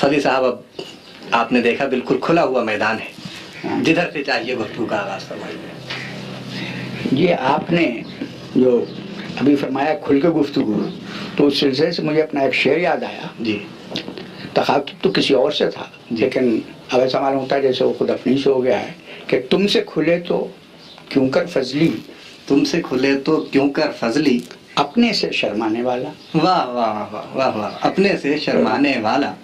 فضی صاحب اب آپ نے دیکھا بالکل کھلا ہوا میدان ہے۔ ہاں۔ جدھر سے چاہیے گفتگو کا آغاز فرمائیے۔ یہ آپ نے جو ابھی فرمایا کھل کے گفتگو تو اس سلسلے سے مجھے اپنا ایک شعر یاد آیا۔ جی۔ تخاطب تو کسی اور سے تھا جی۔ لیکن اب ایسا معلوم ہوتا ہے جیسے وہ خود اپنی سے ہو گیا ہے کہ تم سے کھلے تو کیوں کر فضلی؟ تم سے کھلے تو کیوں کر فضلی؟ اپنے سے شرمانے والا۔ واہ واہ واہ واہ واہ اپنے سے شرمانے والا۔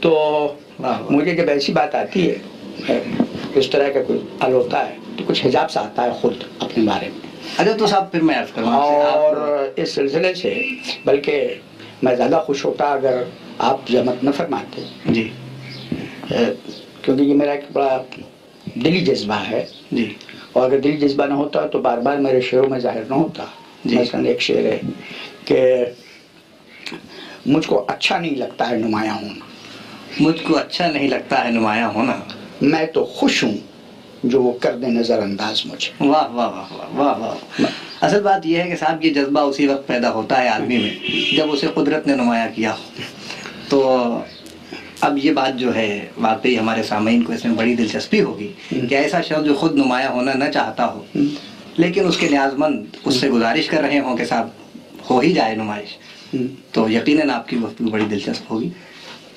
تو مجھے جب ایسی بات آتی ہے اس طرح کا کوئی حل ہوتا ہے تو کچھ حجاب سا آتا ہے خود اپنے بارے میں۔ اچھا تو صاحب پھر میں عرض کروں اور اس سلسلے سے بلکہ میں زیادہ خوش ہوتا اگر آپ زحمت نہ فرماتے۔ جی۔ کیونکہ یہ میرا ایک بڑا دلی جذبہ ہے۔ جی۔ اور اگر دلی جذبہ نہ ہوتا تو بار بار میرے شعروں میں ظاہر نہ ہوتا۔ جی۔ مثلاً ایک شعر ہے کہ مجھ کو اچھا نہیں لگتا ہے نمایاں ہونا۔ مجھ کو اچھا نہیں لگتا ہے نمایاں ہونا۔ میں تو خوش ہوں جو وہ کر دیں نظر انداز مجھے۔ واہ واہ واہ واہ واہ اصل بات یہ ہے کہ صاحب یہ جذبہ اسی وقت پیدا ہوتا ہے آدمی میں جب اسے قدرت نے نمایاں کیا ہو۔ تو اب یہ بات جو ہے واقعی ہمارے سامعین کو اس میں بڑی دلچسپی ہوگی کہ ایسا شخص جو خود نمایاں ہونا نہ چاہتا ہو لیکن اس کے نیاز مند اس سے گزارش کر رہے ہوں کہ صاحب ہو ہی جائے نمائش۔ تو یقیناً آپ کی گفتگو بڑی دلچسپ ہوگی۔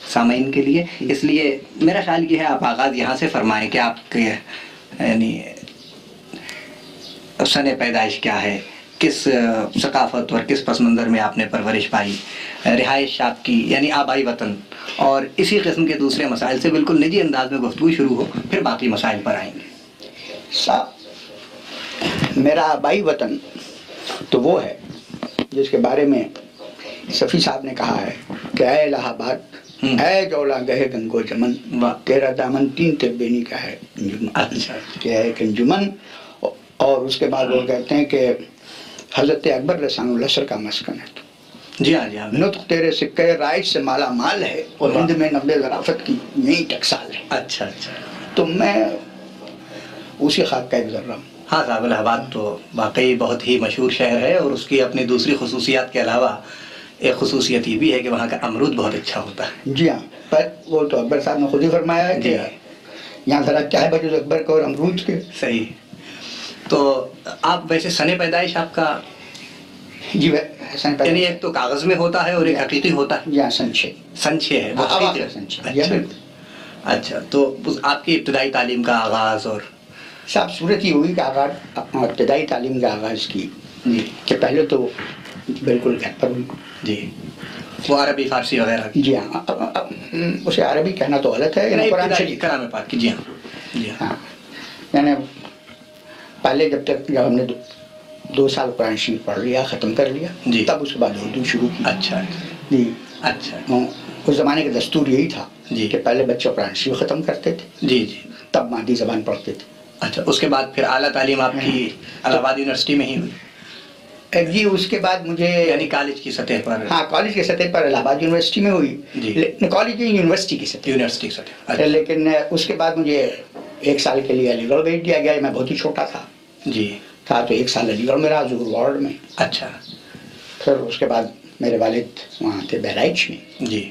سامعین کے لیے۔ اس لیے میرا خیال یہ ہے، آپ آغاز یہاں سے فرمائیں کہ آپ کے یعنی سن پیدائش کیا ہے، کس ثقافت اور کس پس منظر میں آپ نے پرورش پائی، رہائش آپ کی یعنی آبائی وطن۔ اور اسی قسم کے دوسرے مسائل سے بالکل نجی انداز میں گفتگو شروع ہو، پھر باقی مسائل پر آئیں گے۔ صاحب، میرا آبائی وطن تو وہ ہے جس کے بارے میں صفی صاحب نے کہا ہے کہ اے الہ آباد ہے جولا گہے گنگو جمن۔ تیرا دامن تین تبینی کا ہے۔ کہ اچھا۔ ہے کنجمن اور اس کے بعد وہ اچھا۔ کہتے ہیں کہ حضرت اکبر رسان السر کا مسکن ہے تو۔ جی ہاں جی ہاں۔ نطق تیرے سکے رائج سے مالا مال ہے۔ اور ہند میں نبل ذرافت کی نئی ٹکسال ہے۔ اچھا اچھا۔ تو میں اسی خاک کا گزر رہا ہوں۔ ہاں صاحب الہباد تو واقعی بہت ہی مشہور شہر ہے اور اس کی اپنی دوسری خصوصیات کے علاوہ ایک خصوصیت یہ بھی ہے کہ وہاں کا امرود بہت اچھا ہوتا ہے۔ جی ہاں پر وہ تو اکبر صاحب نے خود ہی فرمایا ہے جی۔ یہاں ذرا کیا ہے بجوز اکبر کا اور امرود کے۔ صحیح۔ تو آپ ویسے سن پیدائش آپ کا؟ جی سن پیدائش۔ یعنی ایک تو کاغذ میں ہوتا ہے اور ایک جی۔ حقیقی ہوتا ہے۔ جی ہاں سن چھ۔ سن چھ ہے اچھا۔ اچھا تو آپ کی ابتدائی تعلیم کا آغاز اور صاحب صورت یہ ہوئی کہ آغاز ابتدائی تعلیم کا آغاز کی جی۔ کہ پہلے تو بالکل گھر جی۔ وہ عربی فارسی وغیرہ۔ جی ہاں۔ اسے عربی کہنا تو غلط ہے یعنی قرآن پاک کی۔ جی ہاں۔ جی ہاں۔, ہاں۔ یعنی پہلے جب تک جب ہم نے دو سال قرآن شریف پڑھ لیا ختم کر لیا جی۔ تب اس کے بعد اردو شروع کی۔ اچھا۔ جی۔ اچھا۔ ہاں۔ اس زمانے کا دستور یہی تھا جی۔ کہ پہلے بچے قرآن شریف ختم کرتے تھے۔ جی جی۔ تب مادی زبان پڑھتے تھے۔ اچھا۔ اس کے بعد پھر اعلیٰ تعلیم آپ کی ہاں۔ الہ آباد یونیورسٹی میں ہی ہوئی۔ جی اس کے بعد مجھے یعنی کالج کی سطح پر ہاں کالج کی سطح پر الہ آباد یونیورسٹی میں ہوئی جی کالج یونیورسٹی کی سطح یونیورسٹی کی سطح لیکن اس کے بعد مجھے ایک سال کے لیے علی گڑھ بھیج دیا گیا میں بہت ہی چھوٹا تھا جی تھا تو ایک سال علی گڑھ میں رہا ظہور وارڈ میں اچھا پھر اس کے بعد میرے والد وہاں تھے بہرائچ میں جی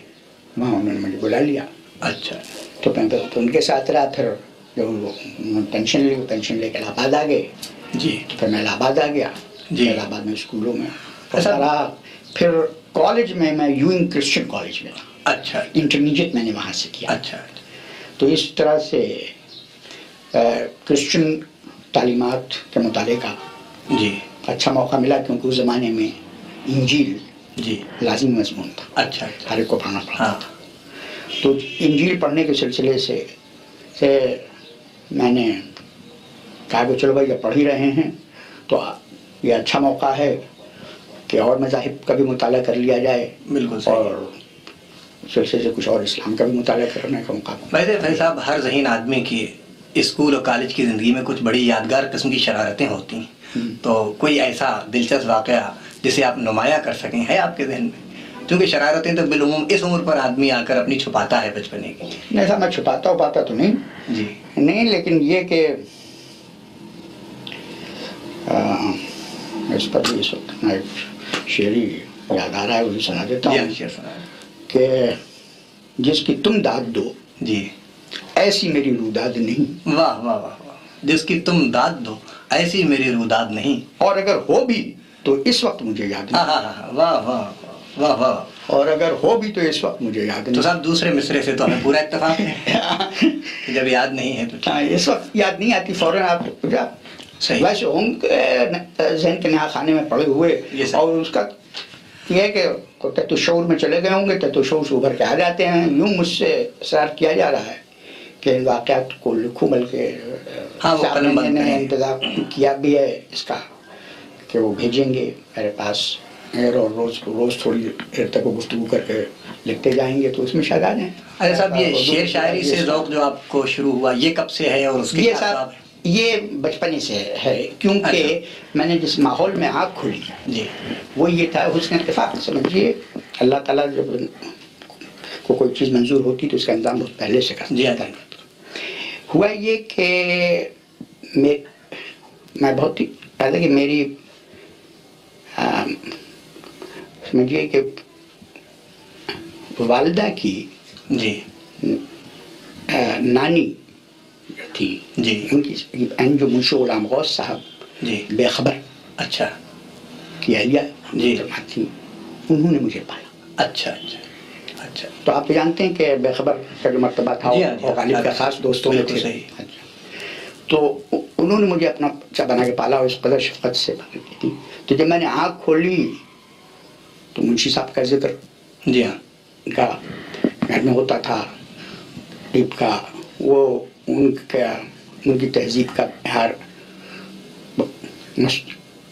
وہاں انہوں نے مجھے بلا لیا اچھا تو میں تو ان کے ساتھ رہا پھر جب وہ پینشن لی پینشن لے کے الہ آباد آ گئے جی تو پھر میں الہ آباد آ گیا جی۔ الہ آباد میں اسکولوں میں۔ اچھا۔ ایسا رہا پھر کالج میں میں یوین کرسچن کالج میں۔ رہا اچھا۔ انٹرمیڈیٹ میں نے وہاں سے کیا۔ اچھا۔ تو اس طرح سے کرسچن تعلیمات کے مطالعے کا جی۔ اچھا موقع ملا کیونکہ اس زمانے میں انجیل جی۔ لازمی مضمون تھا۔ اچھا۔ ہر ایک کو پڑھنا پڑتا ہاں۔ تھا۔ تو انجیل پڑھنے کے سلسلے سے سے میں نے کہا کہ چلو بھائی جب پڑھ ہی رہے ہیں۔ تو یہ اچھا موقع ہے کہ اور مذاہب کا بھی مطالعہ کر لیا جائے بالکل اور سلسلے سے کچھ اور اسلام کا بھی مطالعہ کرنے کا موقع ویسے فیض صاحب ہر ذہین آدمی کی اسکول اور کالج کی زندگی میں کچھ بڑی یادگار قسم کی شرارتیں ہوتی ہیں۔ تو کوئی ایسا دلچسپ واقعہ جسے آپ نمایاں کر سکیں ہے آپ کے ذہن میں؟ کیونکہ شرارتیں تو بالعموم اس عمر پر آدمی آ کر اپنی چھپاتا ہے بچپنے کی نہیں صاحب میں چھپاتا ہو پاتا تو نہیں۔ جی۔ نہیں لیکن یہ کہ اس پر بھی اس وقت میں شعری یاد آ رہا ہے وہی سنا دیتا ہوں۔ جی، جی، کہ جس کی تم داد دو جی۔ ایسی میری روداد نہیں۔ واہ واہ واہ جس کی تم داد دو ایسی میری روداد نہیں۔ اور اگر ہو بھی تو اس وقت مجھے یاد نہیں۔ ہاں، ہاں، ہاں، واہ واہ واہ واہ واہ۔ اور اگر ہو بھی تو اس وقت مجھے یاد نہیں۔ تو صاحب دوسرے مصرے سے تو ہمیں پورا اتفاق ہے۔ جب یاد نہیں ہے تو اس وقت یاد نہیں آتی فوراً آپ صحیح ویسے ہوں گے ذہن کے نہا خانے میں پڑے ہوئے۔ اور اس کا یہ کہ تو شعور میں چلے گئے ہوں گے تو شعور سے ابھر کے آ جاتے ہیں یوں مجھ سے اصرار کیا جا رہا ہے کہ ان واقعات کو لکھوں بلکہ ہاں، بند نے کریں۔ انتظام کیا بھی ہے اس کا کہ وہ بھیجیں گے میرے پاس اور روز روز تھوڑی دیر تک وہ گفتگو کر کے لکھتے جائیں گے تو اس میں شاید آ جائیں ارے صاحب یہ شعر شاعری سے ذوق جو آپ کو شروع ہوا یہ کب سے ہے اور اس کے یہ کیا صاحب اسباب ہیں؟ یہ بچپن ہی سے ہے کیونکہ میں نے جس ماحول میں آنکھ کھلی جی۔ وہ یہ تھا حسن اتفاق سمجھیے۔ اللہ تعالیٰ جب کو کوئی چیز منظور ہوتی تو اس کا انتظام بہت پہلے سے کرتا۔ جی ہوا یہ کہ میں بہت ہی پہلے کہ میری سمجھیے کہ والدہ کی جی۔ نانی تھی۔ جی۔ ان کی بہن جو منشو غلام غوث صاحب جی۔ بے خبر اچھا۔ کی اہلیہ جی۔ تھی انہوں نے مجھے پالا اچھا اچھا اچھا۔ تو آپ جانتے ہیں کہ بے خبر کا جو مرتبہ تھا جی جی وہ ہاں۔ غالب کا خاص دوستوں میں تھے۔ اچھا۔ تو انہوں نے مجھے اپنا بچہ بنا کے پالا اور اس قدر شفقت سے پالی تھی۔ تو جب میں نے آنکھ کھولی تو منشی صاحب کا ذکر جی ہاں۔ ان کا گھر میں ہوتا تھا۔ ٹیپ کا وہ ان کا ان کی تہذیب کا بہار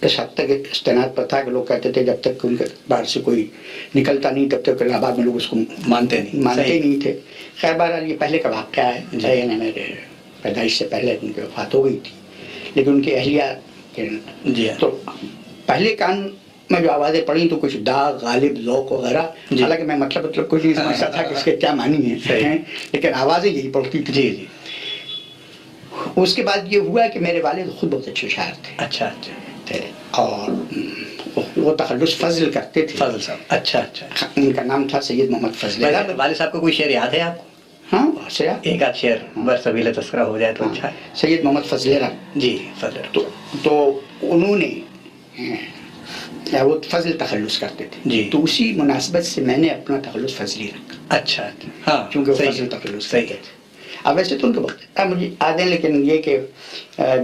اس حد تک استناد پر تھا کہ لوگ کہتے تھے جب تک ان کے بار سے کوئی نکلتا نہیں تب تک الہ آباد میں لوگ اس کو مانتے نہیں مانتے۔ نہیں تھے خیر بہرحال یہ پہلے کا واقعہ ہے جی۔ ہے یعنی میرے پیدائش سے پہلے ان کی وفات ہو گئی تھی لیکن ان کی اہلیہ جی تو پہلے کان میں جو آوازیں پڑھی تو کچھ داغ غالب ذوق وغیرہ جی۔ حالانکہ میں مطلب مطلب کچھ نہیں سمجھتا تھا کہ اس کے کیا معنی۔ ہیں، لیکن آوازیں یہی پڑتی تھی جی جی اس کے بعد یہ ہوا کہ میرے والد خود بہت اچھے شاعر تھے۔ اچھا اچھا۔ تھے اور وہ تخلص فضل کرتے تھے۔ فضل صاحب اچھا اچھا۔ ان کا نام تھا سید محمد فضل۔ والد صاحب کو کوئی شعر یاد ہے آپ کو؟ ہاں۔ ایک آدھ شعر بس سبیل تذکرہ ہو جائے تو اچھا ہے۔ سید محمد فضل۔ جی فضل۔ تو تو انہوں نے وہ فضل تخلص کرتے تھے۔ جی۔ تو اسی مناسبت سے میں نے اپنا تخلص فضلی رکھا۔ اچھا اچھا۔ ہاں صحیح فضل تخلص صحیح ہے۔ اب ویسے تو ان کے اب مجھے یاد ہے لیکن یہ کہ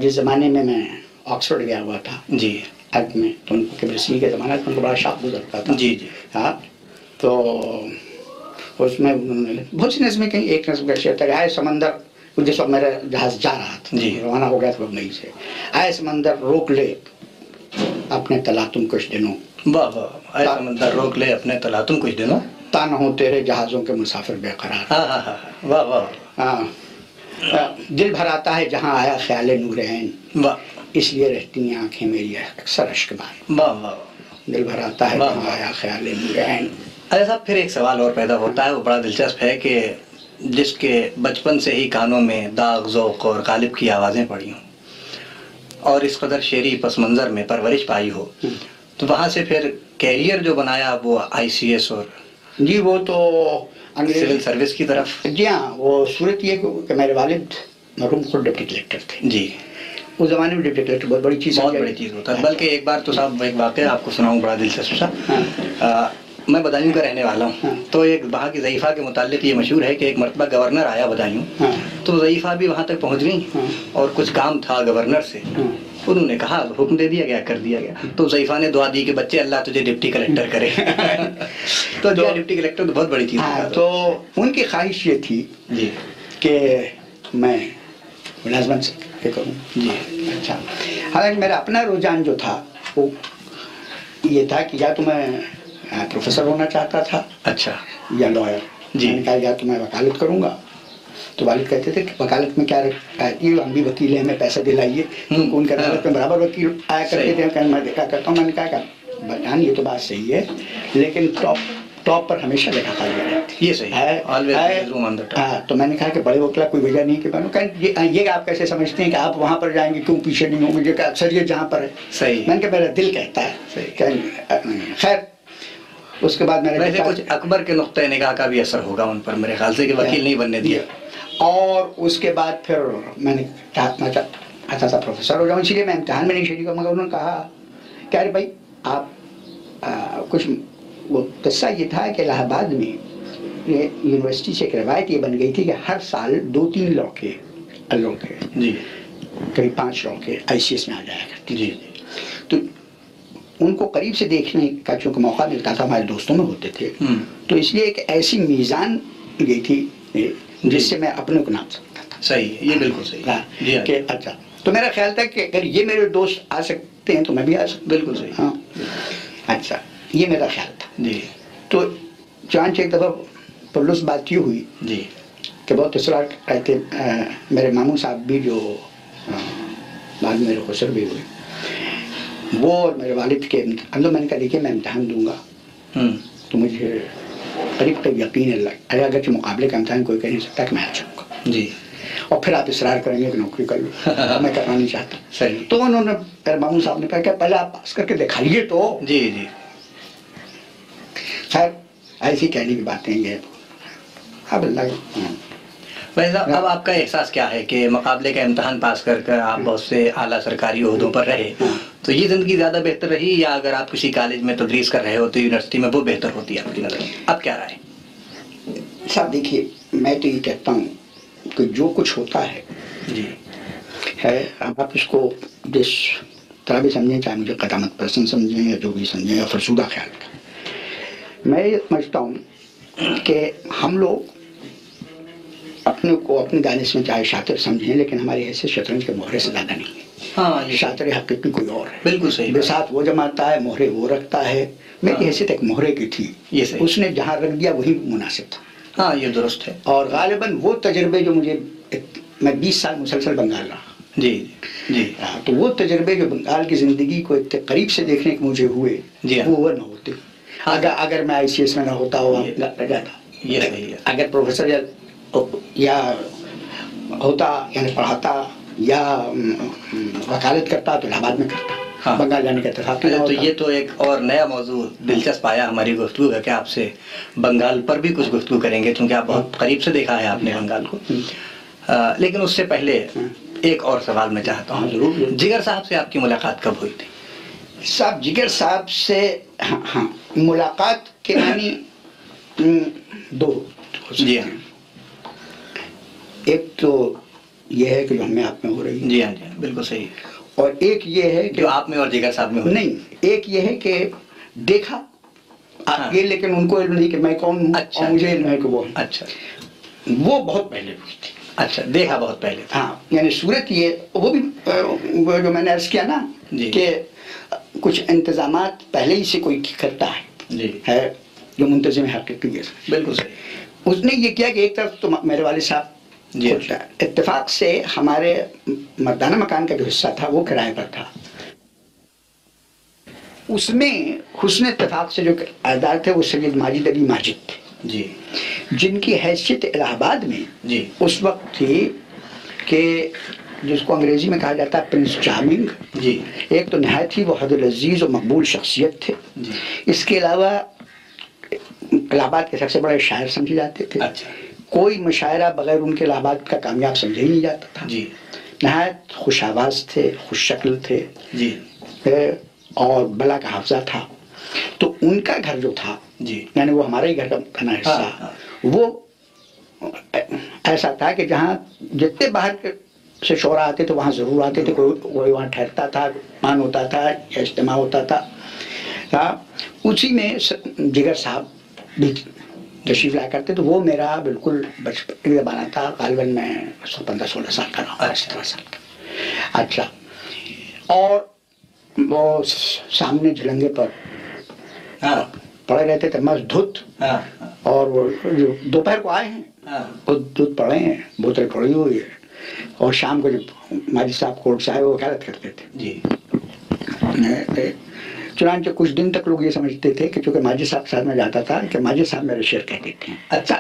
جس زمانے میں میں آکسفورڈ گیا ہوا تھا جی۔ ارد میں تو ان کو کبرسی کے زمانہ میں ان کو بڑا شاپ گزرتا تھا۔ جی جی۔ ہاں تو اس میں انہوں نے بہت سی نظمیں کہیں ایک نظم کا شعر تھا کہ آئے سمندر جس وقت میرا جہاز جا رہا تھا جی۔ روانہ ہو گیا تھا مئی سے آئے سمندر روک لے اپنے تلا تم کچھ دنوں۔ واہ واہ اے سمندر روک لے اپنے تلاتم کچھ دنوں۔ تا نہ ہو تیرے جہازوں کے مسافر بے قرار۔ ہاں ہاں ہاں واہ واہ۔ دل بھر آتا ہے جہاں آیا خیال نور عین واہ اس لیے رہتی ہیں آنکھیں میری اکثر اشک بار واہ واہ دل بھر آتا ہے جہاں۔ آیا خیال نور عین ارے صاحب پھر ایک سوال اور پیدا ہوتا ہے وہ بڑا دلچسپ ہے کہ جس کے بچپن سے ہی کانوں میں داغ ذوق اور غالب کی آوازیں پڑی ہوں۔ اور اس قدر شعری پس منظر میں پرورش پائی ہو۔ تو وہاں سے پھر کیریئر جو بنایا وہ آئی سی ایس اور جی وہ تو سول سروس کی طرف جی ہاں وہ صورت یہ کہ- میرے والد مرحوم خود ڈپٹی کلیکٹر تھے جی اس زمانے میں ڈپٹی کلیکٹر بہت بڑی چیز بہت بڑی چیز ہوتا ہے بلکہ ایک بار تو صاحب ایک واقعہ آپ کو سناؤں بڑا دلچسپ سا میں بدایوں کا رہنے والا۔ ہوں تو ایک وہاں کی ضعیفہ کے متعلق یہ مشہور ہے کہ ایک مرتبہ گورنر آیا بدایوں۔ تو ضعیفہ بھی وہاں تک پہنچ گئی۔ اور کچھ کام تھا گورنر سے۔ انہوں نے کہا حکم دے دیا گیا کر دیا گیا۔ تو ضعیفہ نے دعا دی کہ بچے اللہ تجھے ڈپٹی کلیکٹر کرے۔ تو جو ڈپٹی کلیکٹر تو بہت بڑی چیز ہاں ہے تو ان کی خواہش یہ تھی جی۔ کہ میں ملازمت سے کروں۔ جی۔ اچھا۔ حالانکہ میرا اپنا رجحان جو تھا وہ یہ تھا کہ یا تو میں پروفیسر ہونا چاہتا تھا اچھا۔ یا لائر۔ جی۔ کہا یا تو میں وکالت کروں گا۔ تو والد کہتے تھے کہ وکالت میں کیا ہے؟ ہم بھی وکیل ہیں ہمیں پیسہ دلائیے۔ کیونکہ ان کے عدالت میں برابر وکیل آیا کرتے۔ تھے کہ میں دیکھا کرتا ہوں میں نے کہا کہ بجان یہ تو بات صحیح ہے لیکن ٹاپ ٹاپ پر ہمیشہ جگہ خالی یہ۔ صحیح۔ ہے. ہاں تو میں نے کہا کہ بڑے وکلا کوئی وجہ نہیں کہ میں نے یہ آپ کیسے سمجھتے ہیں کہ آپ وہاں پر جائیں گے؟ کیوں پیچھے نہیں ہوں گے؟ کہ اکثریت جہاں پر ہے۔ صحیح۔ میں نے کہا میرا دل کہتا ہے۔ خیر اس کے بعد میں نے ویسے دیکھا- کچھ اکبر کے نقطۂ نگاہ کا بھی اثر ہوگا ان پر میرے خیال سے کہ وکیل نہیں بننے دیا۔ اور اس کے بعد پھر میں نے چاہتا تھا پروفیسر ہو جاؤں اسی لیے میں امتحان میں نہیں شریک ہوں مگر انہوں نے کہا کہ ارے بھائی آپ کچھ وہ قصہ یہ تھا کہ الہ آباد میں یونیورسٹی سے ایک روایت یہ بن گئی تھی کہ ہر سال دو تین لڑکے لڑکے جی۔ قریب پانچ لڑکے آئی سی ایس میں آ جایا کرتے جی۔ تو ان کو قریب سے دیکھنے کا چونکہ موقع ملتا تھا ہمارے دوستوں میں ہوتے تھے۔ تو اس لیے ایک ایسی میزان گئی تھی۔ جس سے میں اپنے کو نام سکتا تھا۔ صحیح یہ بالکل صحیح ہے۔ جی ہاں۔ کہ اچھا تو میرا خیال تھا کہ اگر یہ میرے دوست آ سکتے ہیں تو میں بھی آ سکتا بالکل صحیح۔ ہاں۔ اچھا یہ میرا خیال تھا۔ جی۔ تو چانچ ایک دفعہ پرلس بات یہ ہوئی جی۔ کہ بہت اصرار کہتے میرے ماموں صاحب بھی جو بعد میرے خسر بھی ہوئے۔ وہ اور میرے والد کے اندر میں نے کہا دیکھیے میں امتحان دوں گا۔ تو مجھے قریب قریب یقین ہے ارے اگرچہ مقابلے کا امتحان کوئی کہہ نہیں سکتا کہ میں آ جاؤں گا جی۔ اور پھر آپ اصرار کریں گے کہ نوکری کر لوں میں کرنا نہیں چاہتا۔ صحیح۔ تو انہوں نے میرے ماموں صاحب نے کہا کہ پہلے آپ پاس کر کے دکھائیے تو۔ جی جی۔ خیر ایسی کہنے کی باتیں یہ اب اللہ ہاں۔ ویسے اب آپ کا احساس کیا ہے کہ مقابلے کا امتحان پاس کر کر آپ بہت سے اعلیٰ سرکاری عہدوں پر رہے؟ تو یہ زندگی زیادہ بہتر رہی یا اگر آپ کسی کالج میں تدریس کر رہے ہو تو یونیورسٹی میں وہ بہتر ہوتی ہے آپ کی نظر اب کیا رائے؟ صاحب دیکھیے میں تو یہ کہتا ہوں کہ جو کچھ ہوتا ہے جی۔ ہے اب آپ اس کو جس طرح بھی سمجھیں چاہے مجھے قدامت پسند سمجھیں یا جو بھی سمجھیں یا فرسودہ خیال کریں میں یہ سمجھتا ہوں کہ ہم لوگ اپنے کو اپنی دانش میں چاہے شاطر سمجھیں لیکن ہماری حیثیت شطرنج کے مہرے سے زیادہ نہیں۔ ہے شاطر حقیقی کوئی اور ہے۔ بالکل صحیح بات۔ ساتھ وہ جماتا ہے مہرے وہ رکھتا ہے۔ میری ہاں۔ حیثیت ایک مہرے کی تھی۔ اس نے جہاں رکھ دیا وہی مناسب تھا۔ ہاں یہ درست ہے۔ اور غالباً وہ تجربے جو مجھے میں بیس سال مسلسل بنگال رہا۔ جی جی۔ ہاں، تو وہ تجربے جو بنگال کی زندگی کو اتنے قریب سے دیکھنے کے مجھے ہوئے جی ہاں۔ وہ نہ ہوتے۔ اگر اگر میں آئی سی ایس میں نہ ہوتا ہوا جاتا۔ اگر پروفیسر یا ہوتا یعنی پڑھاتا یا وکالت کرتا تو الہ آباد میں کرتا ہاں۔ بنگال جانے کا اتفاق تو یہ تو ایک اور نیا موضوع دلچسپ آیا ہماری گفتگو کا کہ آپ سے بنگال پر بھی کچھ گفتگو کریں گے چونکہ آپ بہت قریب سے دیکھا ہے آپ نے بنگال کو۔ آ، لیکن اس سے پہلے ایک اور سوال میں چاہتا ہاں،۔ ہوں جگر صاحب سے آپ کی ملاقات کب ہوئی تھی؟ صاحب جگر صاحب سے ہاں ہاں ملاقات کے معنی دو جی ہاں۔ ایک تو یہ ہے کہ جو ہمیں آپ میں ہو رہی ہے۔ جی ہاں جی ہاں بالکل صحیح۔ اور ایک یہ ہے کہ جو آپ میں اور جگر صاحب میں نہیں ایک یہ ہے کہ دیکھا ہاں۔ یہ لیکن ان کو علم نہیں کہ میں کون ہوں اچھا۔ اور مجھے علم ہے کہ وہ۔ اچھا۔ وہ بہت پہلے ہوئی تھی۔ اچھا دیکھا بہت پہلے۔ ہاں یعنی صورت یہ وہ بھی جو میں نے عرض کیا نا جی۔ کہ کچھ انتظامات پہلے ہی سے کوئی کرتا ہے۔ جی۔ ہے جو منتظم حقیقی ہے۔ بالکل صحیح۔ اس نے یہ کیا کہ ایک طرف تو میرے والد صاحب جی خود۔ اتفاق سے ہمارے مردانہ مکان کا جو حصہ تھا وہ کرائے پر تھا۔ اس میں حسن اتفاق سے جو اعداد تھے وہ سید ماجد علی ماجد تھے۔ جی۔ جن کی حیثیت الہ آباد میں جی۔ اس وقت تھی کہ جس کو انگریزی میں کہا جاتا ہے پرنس چارمنگ جی۔ ایک تو نہایت ہی وہ حد العزیز و مقبول شخصیت تھے۔ جی۔ اس کے علاوہ الہ آباد کے سب سے بڑے شاعر سمجھے جاتے تھے۔ اچھا۔ کوئی مشاعرہ بغیر ان کے الہ آباد کا کامیاب سمجھا ہی نہیں جاتا تھا۔ جی۔ نہایت خوش آواز تھے خوش شکل تھے۔ جی۔ اور بلا کا حافظہ تھا۔ تو ان کا گھر جو تھا جی۔ یعنی وہ ہمارے ہی گھر کا بنا ہاں، حصہ ہاں۔ وہ ایسا تھا کہ جہاں جتنے باہر کے سے شعرا آتے تھے وہاں ضرور آتے تھے۔ کوئی وہاں ٹھہرتا تھا مان ہوتا تھا یا اجتماع ہوتا تھا۔ ہاں، اسی میں جگر صاحب بھی تشریف لایا کرتے تو وہ میرا بالکل بچپن کا زمانہ تھا۔ غالباً میں پندرہ سولہ سال کا رہا ہوں اچھا۔ سترہ سال کا۔ اچھا۔ اور وہ سامنے جھلنگے پر ہاں۔ پڑے رہتے تھے مست دھت۔ ہاں۔ ہاں، اور وہ جو دوپہر کو آئے ہیں ہاں۔ وہ دودھ پڑے ہیں بوتل پڑی ہوئی ہے۔ اور شام کو جب ماجد صاحب کورٹ سے آئے وہ وکالت کرتے تھے۔ جی۔ چنانچہ کچھ دن تک لوگ یہ سمجھتے تھے کہ چونکہ ماجد صاحب کے ساتھ میں جاتا تھا کہ ماجد صاحب میرے شعر کہہ دیتے ہیں اچھا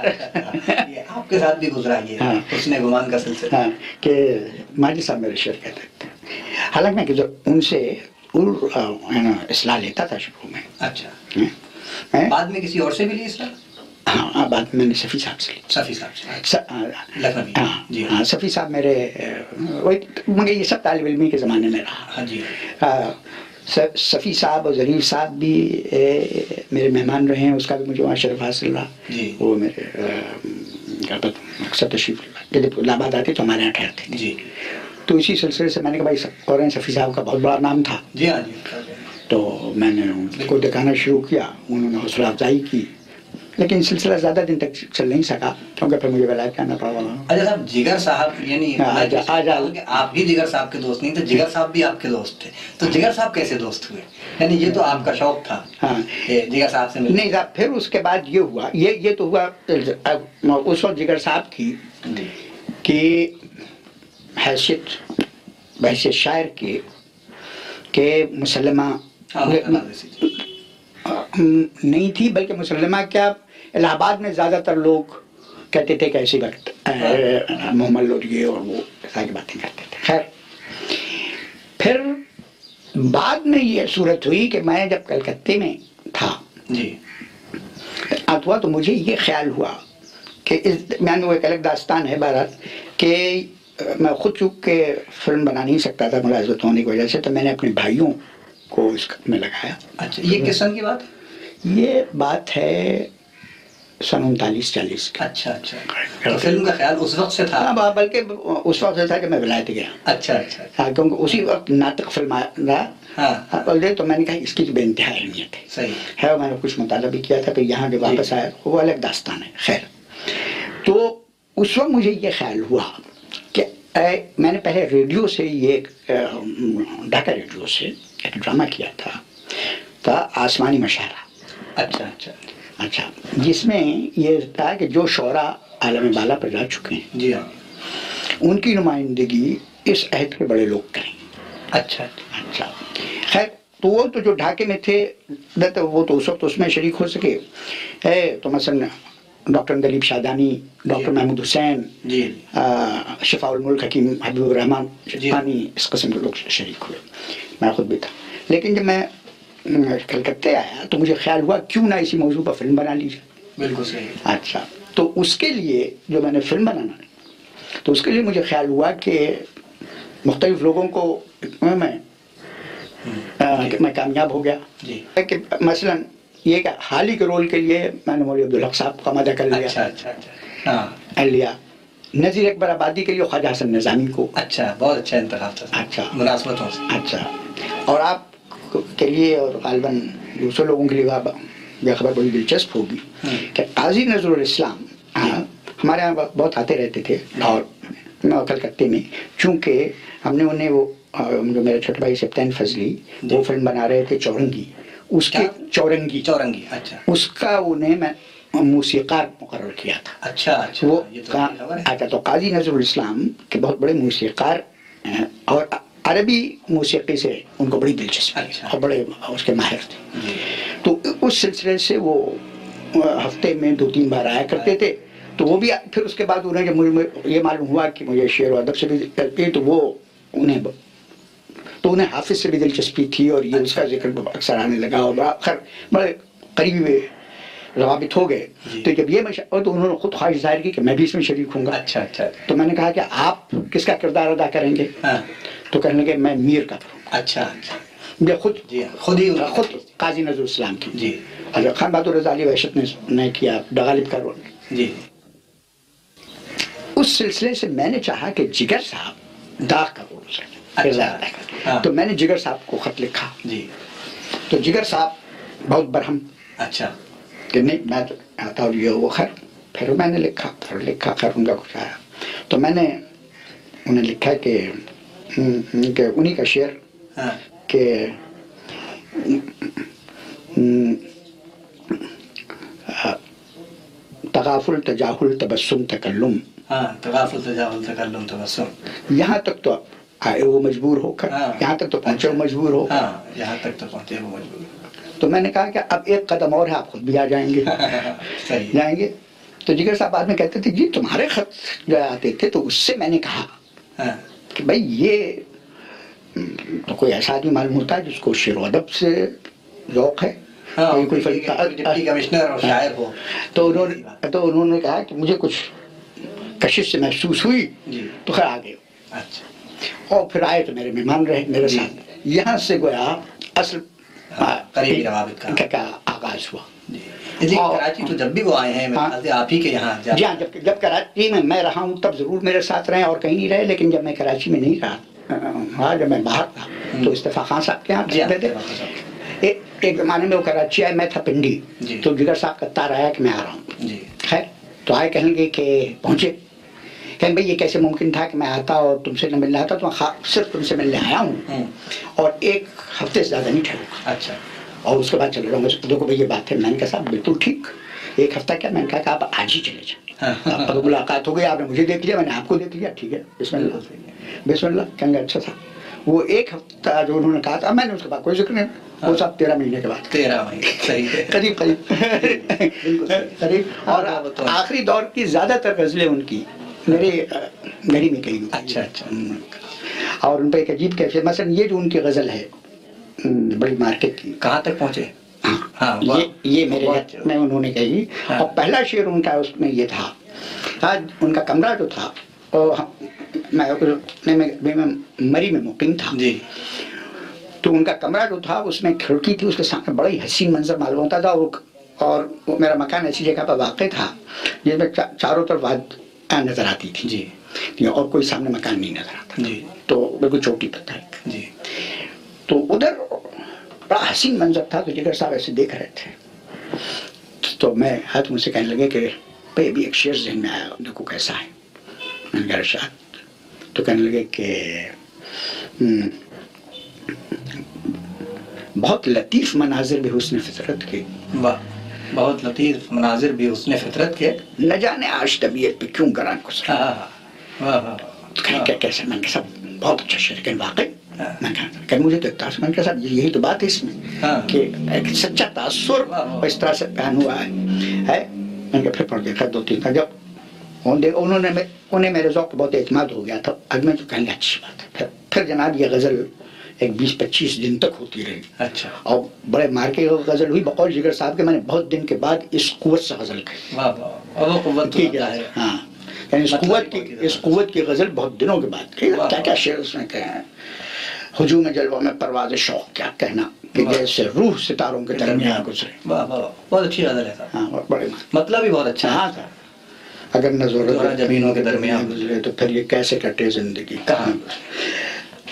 آپ کے ساتھ بھی گزرا یہ ہاں۔ اس نے گمان کا سلسلہ۔ ہاں کہ ماجد صاحب میرے شعر کہہ دیتے ہیں حالانکہ میں کہ جب ان سے اصلاح لیتا تھا شروع میں۔ اچھا۔ ہاں، بعد میں کسی اور سے بھی لی سر ہاں ہاں، بعد میں نے صفی صاحب سے لی۔ صفی صاحب سے۔ ہاں، جی۔ ہاں صفی صاحب میرے مگر یہ سب طالب علمی کے زمانے میں رہا۔ صفی صاحب اور ظریف صاحب بھی میرے مہمان رہے ہیں اس کا بھی مجھے وہاں شرف حاصل رہا جی۔ وہ میرے کیا پتہ اکثر تشریف جب الہ آباد آتے تو ہمارے یہاں ٹھہرتے جی۔ تو اسی سلسلے سے میں نے کہا بھائی قرآن صفی صاحب کا بہت بڑا نام تھا۔ جی ہاں جی۔ تو میں نے ان کو دکھانا شروع کیا انہوں نے حوصلہ افزائی کی۔ لیکن سلسلہ زیادہ دن تک چل نہیں سکا کیونکہ پھر مجھے ولایت کرنا پڑا اچھا صاحب جگر صاحب یعنی ہاں، آپ ہی جگر صاحب کے دوست نہیں تھے جگر صاحب بھی آپ کے دوست تھے۔ تو جگر صاحب کیسے دوست ہوئے؟ یعنی یہ تو آپ کا شوق تھا ہاں۔ جگر صاحب سے نہیں صاحب پھر اس کے بعد یہ ہوا یہ یہ تو ہوا اس وقت جگر صاحب کی جی۔ کہ حیثیت بحثیت شاعر کی کہ مسلمہ ہاں نہیں تھی بلکہ مسلمہ کیا الہ آباد میں زیادہ تر لوگ کہتے تھے کہ ایسی وقت محمد اور یہ اور وہ ساری باتیں کرتے تھے۔ خیر پھر بعد میں یہ صورت ہوئی کہ میں جب کلکتے میں تھا جی۔ ہوا تو مجھے یہ خیال ہوا کہ اس میں وہ ایک الگ داستان ہے بہرحال کہ میں خود چونکہ کے فلم بنا نہیں سکتا تھا ملازمت ہونے کی وجہ سے تو میں نے اپنے بھائیوں کو اس میں لگایا۔ اچھا یہ کس سن کی بات؟ یہ بات ہے سن انتالیس چالیس کی۔ اچھا اچھا۔ تو فلم کا خیال اس وقت سے تھا؟ ہاں بلکہ اس وقت سے تھا کہ میں ولایت گیا۔ اچھا اچھا ہاں کیونکہ اسی وقت ناطق فلم رہا بولے تو میں نے کہا اس کی بے انتہا اہمیت ہے۔ صحیح۔ ہے میں نے کچھ مطالعہ بھی کیا تھا پھر یہاں کے واپس آیا وہ الگ داستان ہے۔ خیر۔ تو اس وقت مجھے یہ خیال ہوا کہ میں نے پہلے ریڈیو سے یہ ڈھاکہ ریڈیو سے ایک ڈرامہ کیا تھا تھا آسمانی مشاعرہ۔ اچھا اچھا۔ اچھا۔ جس میں یہ تھا کہ جو شعرا عالم بالا پر جا چکے ہیں۔ جی ہاں۔ ان کی نمائندگی اس عہد کے بڑے لوگ کریں۔ اچھا۔ اچھا۔ خیر تو وہ تو جو ڈھاکے میں تھے وہ تو اس وقت اس میں شریک ہو سکے۔ ہے تو مثلا ڈاکٹر دلیپ شادانی ڈاکٹر جی۔ محمود حسین جی۔ شفاء الملک حکیم حبیب الرحمان جی۔ شفانی اس قسم کے لوگ شریک ہوئے۔ میں خود بھی تھا۔ لیکن جب میں کلکتے آیا تو مجھے خیال ہوا کیوں نہ اسی موضوع پر فلم بنا لی جائے۔ بالکل صحیح۔ اچھا تو اس کے لیے جو میں نے فلم بنانا تو اس کے لیے مجھے خیال ہوا کہ مختلف لوگوں کو میں کہ میں کامیاب ہو گیا۔ جی۔ کہ مثلا یہ کہ حالی کے رول کے لیے میں نے مولوی عبدالحق صاحب کا مدہ کر اچھا لیا۔ اچھا اچھا ہاں۔ کر لیا۔ نذیر اکبر آبادی کے لیے خواجہ حسن نظامی کو۔ اچھا بہت اچھا انتخاب تھا۔ اچھا۔ مناسبتوں سے۔ اچھا۔ اور آپ کے لیے اور غالباً دوسرے لوگوں کے لیے یہ خبر بڑی دلچسپ ہوگی ہوں۔ کہ قاضی نظر الاسلام ہاں، ہمارے یہاں بہت آتے رہتے تھے اور کلکتے میں چونکہ ہم نے انہیں وہ جو میرے چھوٹے بھائی سپتین فضلی جی۔ وہ فلم بنا رہے تھے چورنگی اس کے؟ چورنگی چورنگی اچھا اس کا انہیں میں موسیقار مقرر کیا تھا اچھا اچھا وہ اچھا تو قاضی نظر الاسلام کے بہت بڑے موسیقار اور عربی موسیقی سے ان کو بڑی دلچسپی ہے اچھا۔ اور بڑے اس کے ماہر تھے۔ تو اس سلسلے سے وہ ہفتے میں دو تین بار آیا کرتے تھے۔ تو وہ بھی پھر اس کے بعد انہیں جب مجھے یہ معلوم ہوا کہ مجھے شعر و ادب سے بھی دلچسپی تو وہ انہیں تو انہیں حافظ سے بھی دلچسپی تھی اور یہ اس کا ذکر اکثر آنے لگا اور خیر بڑے قریبی میں روابط ہو گئے۔ جی۔ تو جب یہ. اور تو انہوں نے خود خواہش ظاہر کی کہ میں بھی اس میں شریک ہوں گا۔ اچھا اچھا۔ تو میں نے کہا کہ آپ کس کا کردار ادا کریں گے؟ ہاں۔ تو کہنے لگے میں میر کا کروں اچھا اچھا۔ یہ خود جی خود ہی خود قاضی نظر اسلام کی۔ جی۔ اور خان بہادر رضا علی وحشت نے کیا ڈغالب کا رول جی۔ اس سلسلے سے میں نے چاہا کہ جگر صاحب داغ کا رول اچھا۔ ہاں۔ تو میں نے جگر صاحب کو خط لکھا۔ جی۔ تو جگر صاحب بہت برہم۔ اچھا۔ کہ نہیں میں تو آتا اور یہ وہ خیر پھر میں نے لکھا پھر لکھا خیر ان کا کچھ آیا۔ تو میں نے انہیں لکھا کہ کہ انہی کا شعر ہاں کہ ہم، آ، تغافل تجاہل تبسم تکلم تغافل تجاہل تکلم تبسم یہاں تک تو آئے وہ مجبور ہو کر ہاں۔ یہاں تک تو پہنچے وہ مجبور ہو ہاں یہاں تک تو پہنچے وہ مجبور تو میں نے کہا کہ اب ایک قدم اور ہے آپ خود بھی آ جائیں گے۔ جائیں گے۔ تو جگر صاحب بعد میں کہتے تھے جی تمہارے خط جو آتے تھے تو اس سے میں نے کہا۔ ہاں۔ کہ بھائی یہ تو کوئی ایسا آدمی معلوم ہوتا ہے جس کو شعر و ادب سے ذوق ہے؟ ہاں تو انہوں نے تو انہوں نے کہا کہ مجھے کچھ کشش سے محسوس ہوئی جی۔ تو خیر آ گئے اچھا۔ اور پھر آئے تو میرے مہمان رہے میرے جی۔ ساتھ۔ یہاں سے گویا اصل ہاں، قریبی روابط کا۔ آغاز ہوا۔ کراچی تو جب بھی وہ آئے ہیں ہاں۔ آپ ہی کے یہاں جی ہاں جب جب کراچی میں میں رہا ہوں تب ضرور میرے ساتھ رہے اور کہیں نہیں رہے لیکن جب میں کراچی میں نہیں رہا ہاں جب میں باہر تھا تو استفاق خان صاحب کے یہاں جی ہاں،۔ ایک زمانے میں وہ کراچی آئے میں تھا پنڈی۔ جی۔ تو جگر صاحب کا تار آیا کہ میں آ رہا ہوں۔ جی۔ خیر تو آئے کہیں گے کہ پہنچے۔ کہیں بھائی یہ کیسے ممکن تھا کہ میں آتا اور تم سے نہ ملنا آتا تو میں صرف تم سے ملنے آیا ہوں۔ ہوں، اور ایک ہفتے سے زیادہ نہیں ٹھہروں۔ اچھا۔ اور اس کے بعد چلے جاؤں دیکھو بھائی یہ بات ہے میں نے کہا صاحب بالکل ٹھیک ایک ہفتہ کیا؟ میں نے کہا کہ آپ آج ہی چلے جائیں۔ آپ کو ملاقات ہو گئی آپ نے مجھے دیکھ لیا میں نے آپ کو دیکھ لیا ٹھیک ہے بسم اللہ۔ بسم اللہ کہیں گے اچھا تھا وہ ایک ہفتہ جو انہوں نے کہا تھا میں نے اس کے بعد کوئی ذکر نہیں وہ سب تیرہ مہینے کے بعد۔ تیرہ مہینے قریب قریب۔ قریب۔ اور ہاں، ہے۔ آخری دور کی زیادہ تر غزلیں ان کی میرے گھڑی میں کہی ہوئی۔ اچھا اچھا۔ اور ان پہ ایک عجیب کیفیت مثلا یہ جو ان کی غزل ہے بڑی مارکیٹ کی کہاں تک پہنچے؟ ہاں۔ واہ۔ یہ میرے۔ گھر میں انہوں نے کہی ہاں۔ اور پہلا شعر ان کا اس میں یہ تھا۔ آج ان کا کمرہ جو تھا میں مری میں مقیم تھا۔ جی۔ تو ان کا کمرہ جو تھا اس میں کھڑکی تھی اس کے سامنے بڑا ہی حسین منظر معلوم ہوتا تھا۔ اور میرا مکان ایسی جگہ پر واقع تھا جس میں چا- چاروں طرف واد نظر آتی تھی۔ جی۔ اور کوئی سامنے مکان نہیں نظر آتا جی۔ تو بالکل چوٹی تھا ایک۔ جی۔ تو ادھر بڑا حسین منظر تھا تو جگر صاحب ایسے دیکھ رہے تھے۔ تو میں ہاتھ مجھ سے کہنے لگے کہ بھائی ابھی ایک شعر ذہن میں آیا دیکھو کیسا ہے۔ میں نے کہا ارشاد۔ تو کہنے لگے کہ بہت لطیف مناظر بھی حسن فطرت کے۔ واہ بہت لطیف مناظر بھی اس نے فطرت کے۔ نہ جانے آج طبیعت پہ کیوں گران کہیں واہ کہ کیسے میں نے صاحب بہت اچھا شعر لیکن واقعی۔ کہ مجھے تو تاثر میں نے کہا صاحب یہی تو بات ہے اس میں۔ کہ ایک سچا تاثر۔ اس طرح سے بیان ہوا ہے ہے میں نے پھر پڑھ دیکھا دو تین کا جب انہوں نے انہیں میرے ذوق پہ بہت اعتماد ہو گیا تھا اب میں تو کہیں گے اچھی بات ہے پھر جناب یہ غزل ایک بیس پچیس دن تک ہوتی رہی اچھا اور بڑے مارکے غزل ہوئی بقول جگر صاحب کے میں نے بہت دن کے بعد اس قوت سے غزل کہی واہ واہ اور وہ قوت تو ٹھیک ہوتا ہے ہے ہاں یعنی اس قوت کی اس قوت کی غزل بہت دنوں کے بعد کیا کیا شعر اس میں کہے ہیں ہجوم جلوہ میں پرواز شوق کیا کہنا؟ کہ۔ جیسے روح ستاروں کے درمیان گزرے۔ واہ واہ بہت اچھی غزل ہے ہاں بڑے مطلب بھی بہت اچھا ہاں تھا اگر ضرورت جبینوں کے درمیان گزرے۔ تو پھر یہ کیسے کٹے زندگی؟ کہاں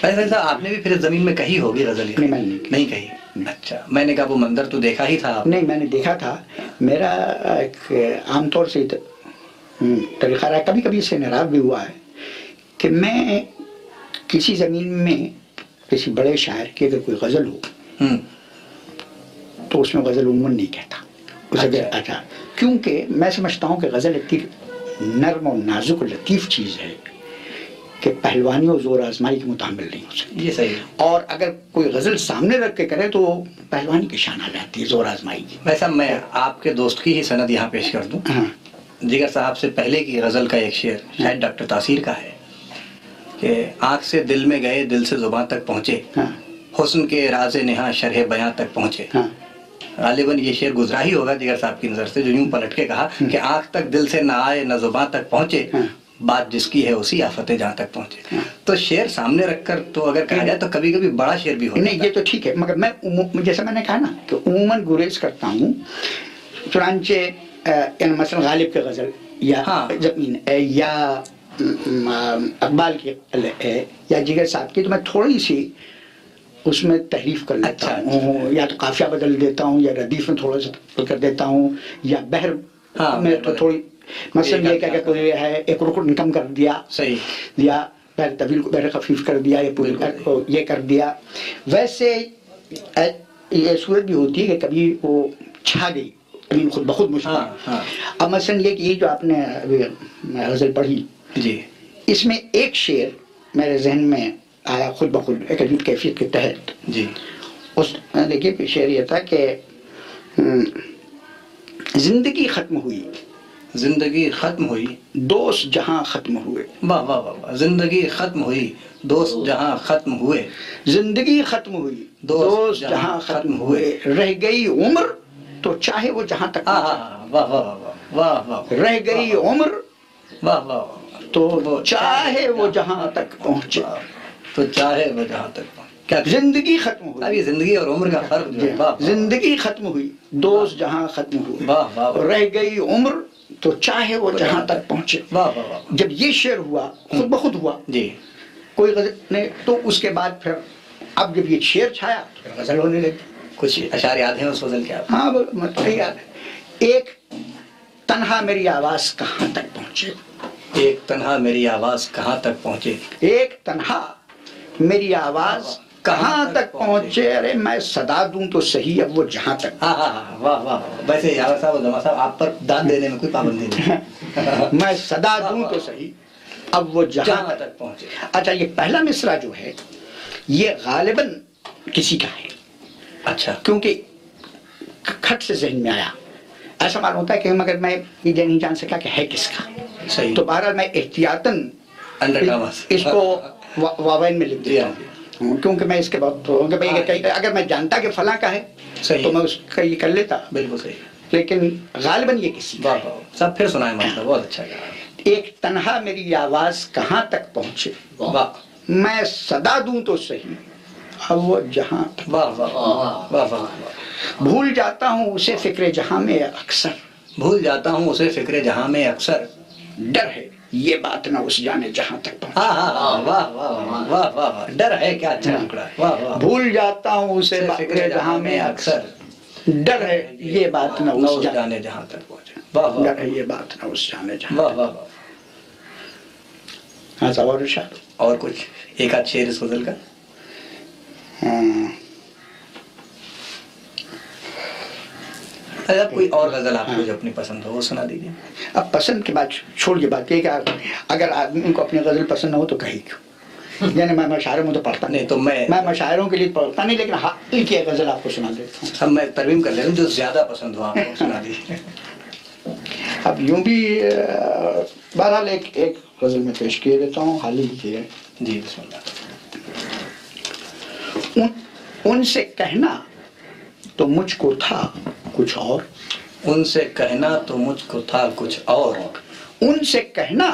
ایسا صاحب آپ نے بھی پھر زمین میں کہی ہوگی غزل؟ نہیں، میں نے نہیں کہی۔ اچھا میں نے کہا وہ منظر تو دیکھا ہی تھا نہیں میں نے دیکھا تھا۔ میرا ایک عام طور سے طریقہ رہا کبھی کبھی اس سے ناراض بھی ہوا ہے کہ میں کسی زمین میں کسی بڑے شاعر کی اگر کوئی غزل ہو تو اس میں غزل عموماً نہیں کہتا۔ اسے اچھا۔ اچھا کیونکہ میں سمجھتا ہوں کہ غزل اتنی نرم اور نازک اور لطیف چیز ہے کہ پہلوانی اور زور آزمائی کے متعمل نہیں ہو سکتی۔ یہ صحیح ہے۔ اور اگر کوئی غزل سامنے رکھ کے کرے تو پہلوانی کی شان آ جاتی ہے زور آزمائی کی۔ ویسا میں آپ کے دوست کی ہی سند یہاں پیش کر دوں۔ ہاں۔ جگر صاحب سے پہلے کی غزل کا ایک شعر شاید ڈاکٹر تاثیر کا ہے۔ کہ آنکھ سے دل میں گئے دل سے زباں تک پہنچے۔ ہاں۔ حسن کے راز نہاں شرح بیاں تک پہنچے۔ ہاں۔ غالباً یہ شعر گزرا ہی ہوگا جگر صاحب کی نظر سے جو یوں پلٹ کے کہا کہ آنکھ تک دل سے نہ آئے نہ زباں تک پہنچے۔ ہاں۔ بات جس کی ہے اسی آفت جہاں تک پہنچے۔ تو شعر سامنے رکھ کر تو اگر کہا جائے تو کبھی کبھی بڑا شعر بھی ہوتا نہیں یہ تو ٹھیک ہے مگر میں جیسے میں نے کہا نا کہ عموماً گریز کرتا ہوں چنانچہ یعنی مثلا غالب کے غزل یا ہاں۔ زمین یا اقبال کی ہے یا جگر صاحب کی تو میں تھوڑی سی اس میں تحریف کر لیتا اچھا، ہوں یا تو قافیہ بدل دیتا ہوں یا ردیف میں تھوڑا سا کر دیتا ہوں یا بہر ہاں، میں بہر بدل- تھوڑی مثلا یہ کہ کوئی ہے ایک رکن کم کر دیا صحیح۔ یا پیر طویل کو پیر خفیف کر دیا یا پوری کو یہ کر دیا۔ ویسے یہ صورت بھی ہوتی ہے کہ کبھی وہ چھا گئی خود بخود ہاں مشکل ہاں اب مثلا یہ کہ یہ جو آپ نے غزل پڑھی جی اس میں ایک شعر میرے ذہن میں آیا خود بخود ایک عجیب کیفیت کے تحت جی اس دیکھیے شعر یہ تھا کہ زندگی ختم ہوئی زندگی ختم ہوئی دوست جہاں ختم ہوئے واہ واہ واہ زندگی ختم ہوئی دوست جہاں ختم ہوئے زندگی ختم ہوئی دوست جہاں ختم ہوئے رہ گئی عمر تو چاہے وہ جہاں تک واہ واہ واہ واہ واہ رہ گئی عمر واہ واہ تو وہ چاہے وہ جہاں تک پہنچے تو چاہے وہ جہاں تک پہنچے۔ زندگی ختم ہوئی؟ ابھی زندگی اور عمر کا فرق جو ہے زندگی ختم ہوئی دوست جہاں ختم ہوئی رہ گئی عمر تو چاہے وہ جہاں تک پہنچے۔ جب یہ شعر ہوا خود بخود ہوا جی۔ کوئی غزل نے تو اس کے بعد پھر اب جب یہ شعر چھایا تو غزل ہونے لگی۔ کچھ اشار یاد ہیں اس غزل کے ہاں مطلب یاد ہے۔ ایک تنہا میری آواز کہاں تک پہنچے؟ ایک تنہا میری آواز کہاں تک پہنچے؟ ایک تنہا میری آواز کہاں تک پہنچے؟ ارے میں صدا دوں تو صحیح اب وہ جہاں تک۔ ہاں ہاں, ہاں، واہ واہ ویسے یاور صاحب اور صاحب آپ پر دان دینے میں کوئی پابندی نہیں میں صدا دوں تو صحیح اب وہ جہاں تک پہنچے؟ اچھا یہ پہلا مصرا جو ہے یہ غالباً کسی کا ہے۔ اچھا۔ کیونکہ کھٹ سے ذہن میں آیا۔ ایسا معلوم ہوتا ہے کہ مگر میں یہ نہیں جان سکا کہ ہے کس کا۔ تو بہرحال میں احتیاطاً اس کو واوین میں لکھ دیا جی، ہاں۔ ہوں۔ کیونکہ میں اس کے بہت اگر میں جانتا کہ فلاں کا ہے تو میں اس کا یہ کر لیتا۔ بالکل صحیح۔ لیکن غالباً یہ کسی سب پھر سنائے مطلب بہت اچھا ایک تنہا میری آواز کہاں تک پہنچے؟ میں صدا دوں تو صحیح۔ ہوا جہاں بھول جاتا ہوں اسے فکر جہاں میں اکثر بھول جاتا ہوں اسے فکر جہاں میں اکثر ڈر ہے یہ بات نہ اس جانے جہاں تک ڈر ہے کیا اچھا بھول جاتا ہوں اسے فکر جہاں میں اکثر ڈر ہے یہ بات نہ اس جانے جہاں تک پہنچے ڈر ہے یہ بات نہ اس جانے جہاں ہاں صاحب اور کچھ ایک آدھ شیر اس غزل کا ہاں۔ اگر کوئی اور ہاں۔ غزل آپ کو جو اپنی پسند ہو وہ سنا دیجیے اب پسند کے بعد چھوڑ چھوڑیے بات یہ کہ اگر آدمی کو اپنی غزل پسند نہ ہو تو کہے کیوں؟ یعنی میں مشاعروں میں تو پڑھتا نہیں۔ تو میں میں مشاعروں کے لیے پڑھتا نہیں لیکن ہاں، حال کی غزل آپ کو سنا دیتا ہوں۔ اب میں ترمیم کر لیتا ہوں جو زیادہ پسند ہو آپ کو سنا دیجیے اب یوں بھی بہرحال ایک ایک غزل میں پیش کیے دیتا ہوں حال ہی کی ہے۔ جی بسم اللہ۔ ان سے کہنا تو مجھ کو تھا کچھ اور ان سے کہنا تو مجھ کو تھا کچھ اور ان سے کہنا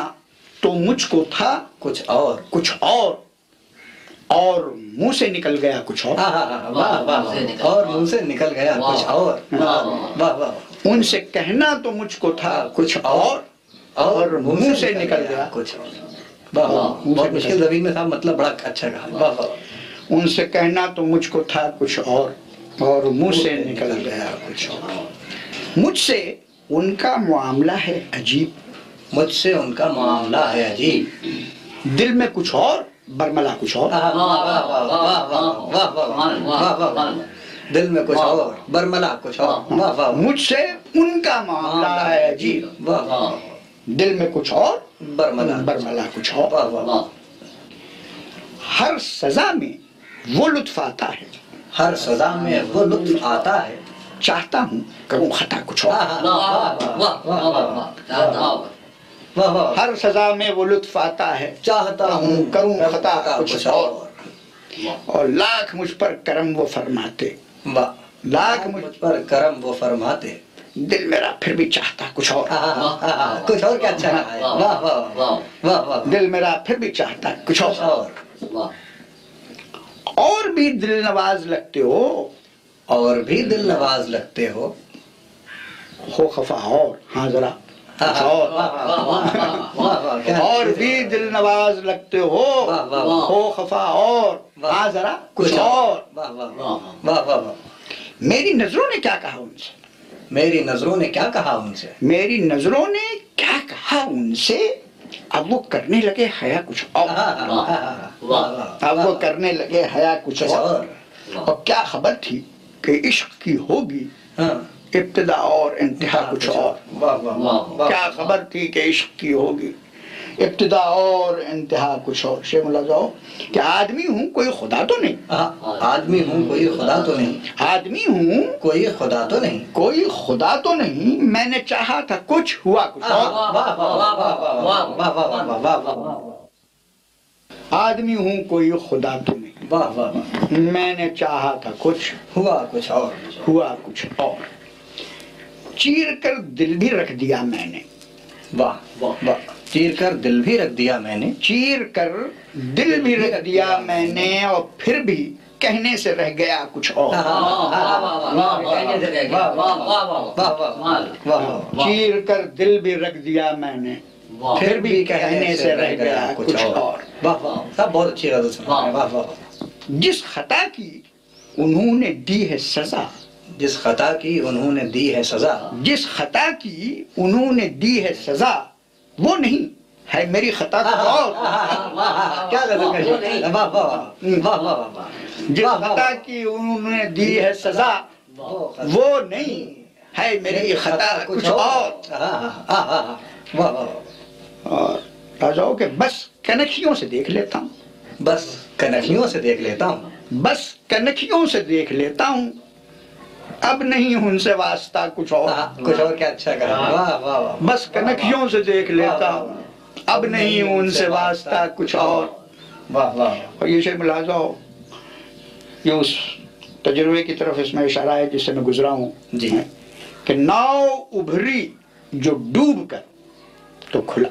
تو مجھ کو تھا کچھ اور کچھ اور اور منہ سے نکل گیا کچھ اور اور منہ سے نکل گیا کچھ اور ان سے کہنا تو مجھ کو تھا کچھ اور اور منہ سے نکل گیا کچھ اور بہت مشکل زمین میں تھا مطلب بڑا اچھا کہا ان سے کہنا تو مجھ کو تھا کچھ اور اور منہ سے نکل گیا کچھ اور مجھ سے ان کا معاملہ ہے عجیب مجھ سے ان کا معاملہ ہے عجیب دل میں کچھ اور برملا کچھ اور دل میں کچھ اور برملا کچھ اور مجھ سے ان کا معاملہ ہے عجیب دل میں کچھ اور برملا برملا کچھ اور ہر سزا میں وہ لطف آتا ہے ہر سزا میں وہ لطف آتا ہے چاہتا ہوں کروں خطا کچھ اور ہر سزا میں وہ لطف آتا ہے چاہتا ہوں کروں خطا کچھ اور اور لاکھ مجھ پر کرم وہ فرماتے لاکھ مجھ پر کرم وہ فرماتے دل میرا پھر بھی چاہتا کچھ اور کچھ اور کیا چاہتا ہے دل میرا پھر بھی چاہتا کچھ اور اور بھی دل نواز لگتے ہو اور بھی دل نواز لگتے ہو ہو خفا اور ہاں ذرا اور بھی دل نواز لگتے ہو ہو خفا اور ہاں ذرا کچھ اور میری نظروں نے کیا کہا ان سے میری نظروں نے کیا کہا ان سے میری نظروں نے کیا کہا ان سے اب وہ کرنے لگے حیا کچھ اور اب وہ کرنے لگے حیا کچھ اور اور کیا خبر تھی کہ عشق کی ہوگی ابتدا اور انتہا کچھ اور کیا خبر تھی کہ عشق کی ہوگی ابتدا اور انتہا کچھ اور شیخ اللہ جاؤ کہ آدمی ہوں کوئی خدا تو نہیں آدمی ہوں کوئی خدا تو نہیں آدمی ہوں کوئی خدا تو نہیں کوئی خدا تو نہیں میں نے چاہا تھا کچھ ہوا کچھ آدمی ہوں کوئی خدا تو نہیں واہ واہ میں نے چاہا تھا کچھ ہوا کچھ اور ہوا کچھ اور چیر کر دل بھی رکھ دیا میں نے واہ واہ واہ چیر کر دل بھی رکھ دیا میں نے چیر کر دل بھی رکھ دیا میں نے اور پھر بھی کہنے سے رہ گیا کچھ اور چیر کر دل بھی رکھ دیا میں نے پھر بھی کہنے سے رہ گیا کچھ اور صاحب بہت اچھی غزل سنا جس خطا کی انہوں نے دی ہے سزا جس خطا کی انہوں نے دی ہے سزا جس خطا کی انہوں نے دی ہے سزا وہ نہیں ہے میری خطا اور کیا جس خطا کی انہوں نے دی ہے سزا وہ نہیں ہے میری خطا کچھ اور راجاؤ کہ بس کنکھیوں سے دیکھ لیتا ہوں بس کنکھیوں سے دیکھ لیتا ہوں بس کنکھیوں سے دیکھ لیتا ہوں اب نہیں ان سے واسطہ کچھ اور. کچھ اور کیا اچھا واہ واہ بس کنکھیوں سے دیکھ لیتا ہوں۔ اب نہیں ان سے واسطہ کچھ اور۔ واہ واہ اور یہ شعر ملاحظہ ہو یہ اس تجربے کی طرف اس میں اشارہ ہے جس سے میں گزرا ہوں۔ جی۔ کہ ناؤ ابھری جو ڈوب کر تو کھلا۔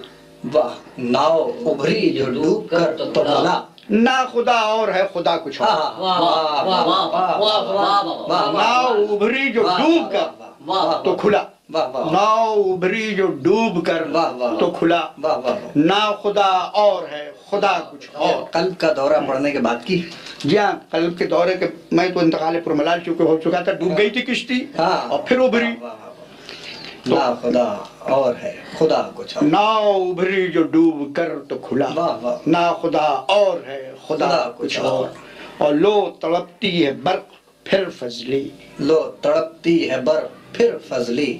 واہ ناؤ ابھری جو ڈوب کر تو کھلا۔ نہ خدا اور ہے خدا کچھ ناؤ ابھری جو ڈوب کر تو کھلا ناؤ ابھری جو ڈوب کر واہ واہ تو کھلا نہ خدا اور ہے خدا کچھ اور قلب کا دورہ پڑنے کے بعد کی جی ہاں قلب کے دورے کے میں تو انتقال پرملال چکے ہو چکا تھا ڈوب گئی تھی کشتی ہاں اور پھر ابھری نہ خدا اور ہے خدا کچھ اور نہ ابھری جو ڈوب کر تو کھلا۔ نہ خدا اور ہے خدا کچھ اور۔ اور لو تڑپتی ہے برق پھر فضلی۔ لو تڑپتی ہے بر پھر فضلی۔